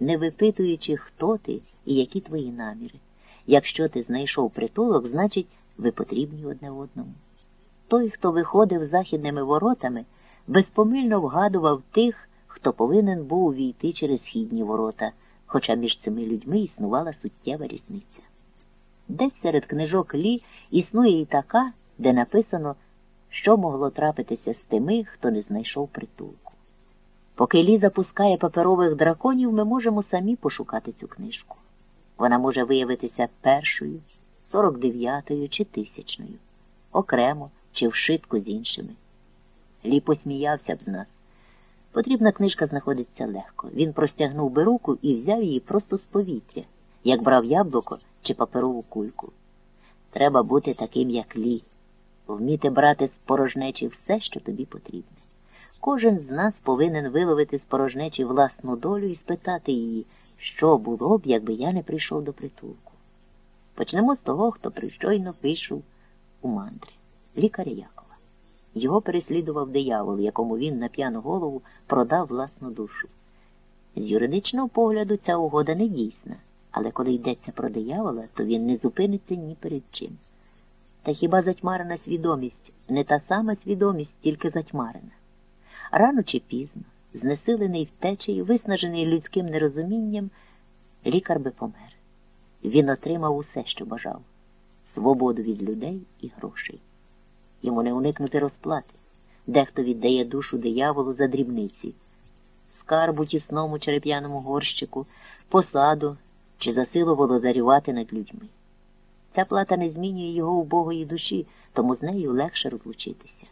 не випитуючи, хто ти і які твої наміри. Якщо ти знайшов притулок, значить, ви потрібні одне одному. Той, хто виходив західними воротами, безпомильно вгадував тих, хто повинен був увійти через східні ворота, хоча між цими людьми існувала суттєва різниця. Десь серед книжок Лі існує і така, де написано, що могло трапитися з тими, хто не знайшов притулку. Поки Лі запускає паперових драконів, ми можемо самі пошукати цю книжку. Вона може виявитися першою, сорок дев'ятою чи тисячною, окремо чи вшитку з іншими. Лі посміявся б з нас. Потрібна книжка знаходиться легко. Він простягнув би руку і взяв її просто з повітря, як брав яблуко чи паперову кульку. Треба бути таким, як Лі, вміти брати з порожнечі все, що тобі потрібне. Кожен з нас повинен виловити з порожнечі власну долю і спитати її, що було б, якби я не прийшов до притулку. Почнемо з того, хто прищойно пішов у мандрі, лікаря Якова. Його переслідував диявол, якому він на п'яну голову продав власну душу. З юридичного погляду ця угода не дійсна, але коли йдеться про диявола, то він не зупиниться ні перед чим. Та хіба затьмарена свідомість не та сама свідомість, тільки затьмарена? Рано чи пізно, знесилений втечею, виснажений людським нерозумінням, лікар би помер. Він отримав усе, що бажав свободу від людей і грошей. Йому не уникнути розплати. Дехто віддає душу дияволу за дрібниці, скарбу тісному череп'яному горщику, посаду чи за силу володарювати над людьми. Ця плата не змінює його убогої душі, тому з нею легше розлучитися.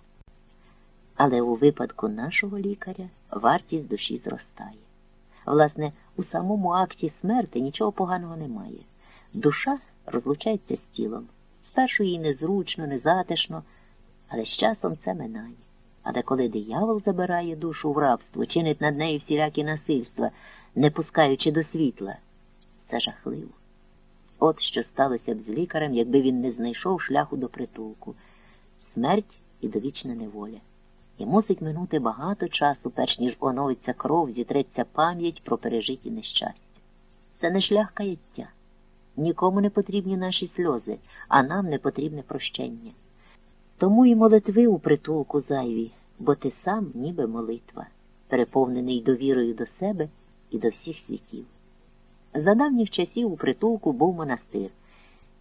Але у випадку нашого лікаря вартість душі зростає. Власне, у самому акті смерти нічого поганого немає. Душа розлучається з тілом. Спершу їй незручно, незатишно, але з часом це минає. А деколи диявол забирає душу в рабство, чинить над нею всілякі насильства, не пускаючи до світла, це жахливо. От що сталося б з лікарем, якби він не знайшов шляху до притулку смерть і довічна неволя. І мусить минути багато часу, перш ніж оновиться кров, зітреться пам'ять про пережиті нещастя. Це не шлях каяття. Нікому не потрібні наші сльози, а нам не потрібне прощення. Тому і молитви у притулку зайві, бо ти сам ніби молитва, переповнений довірою до себе і до всіх світів. За давніх часів у притулку був монастир,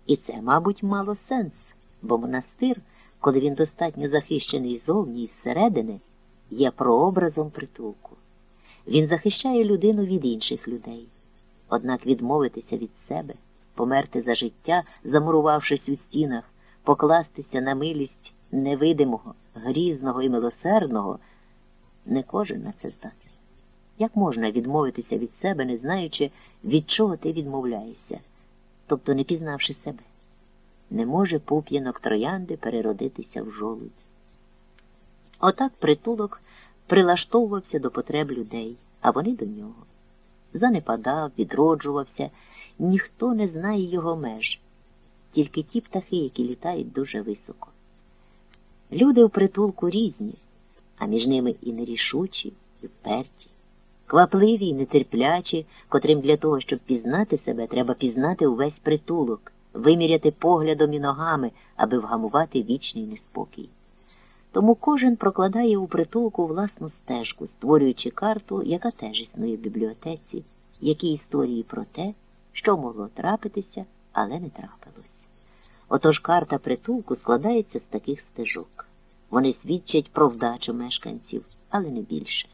і це, мабуть, мало сенс, бо монастир, коли він достатньо захищений зовні і зсередини, є прообразом притулку. Він захищає людину від інших людей. Однак відмовитися від себе, померти за життя, замурувавшись у стінах, покластися на милість невидимого, грізного і милосердного, не кожен на це здатний. Як можна відмовитися від себе, не знаючи, від чого ти відмовляєшся, тобто не пізнавши себе? Не може пуп'янок троянди переродитися в жолудь. Отак притулок прилаштовувався до потреб людей, а вони до нього. Занепадав, відроджувався, ніхто не знає його меж, тільки ті птахи, які літають дуже високо. Люди в притулку різні, а між ними і нерішучі, і вперті квапливі й нетерплячі, котрим для того, щоб пізнати себе, треба пізнати увесь притулок, виміряти поглядом і ногами, аби вгамувати вічний неспокій. Тому кожен прокладає у притулку власну стежку, створюючи карту, яка теж існує в бібліотеці, які історії про те, що могло трапитися, але не трапилось. Отож карта притулку складається з таких стежок. Вони свідчать про вдачу мешканців, але не більше.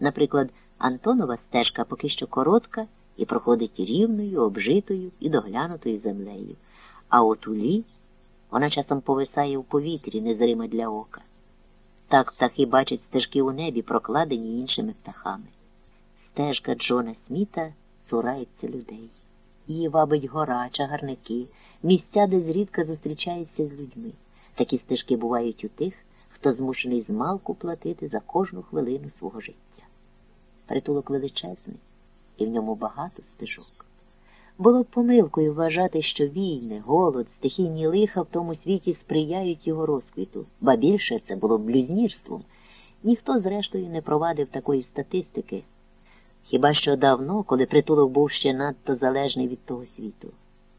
Наприклад, Антонова стежка поки що коротка і проходить рівною, обжитою і доглянутою землею, а от у лі вона часом повисає в повітрі, незрима для ока. Так птахи бачать стежки у небі, прокладені іншими птахами. Стежка Джона Сміта цурається людей. Її вабить гора, чагарники, місця, де зрідка зустрічається з людьми. Такі стежки бувають у тих, хто змушений змалку платити за кожну хвилину свого життя. Притулок величезний, і в ньому багато стежок. Було б помилкою вважати, що війни, голод, стихійні лиха в тому світі сприяють його розквіту, ба більше це було б блюзнірством. Ніхто, зрештою, не провадив такої статистики. Хіба що давно, коли притулок був ще надто залежний від того світу.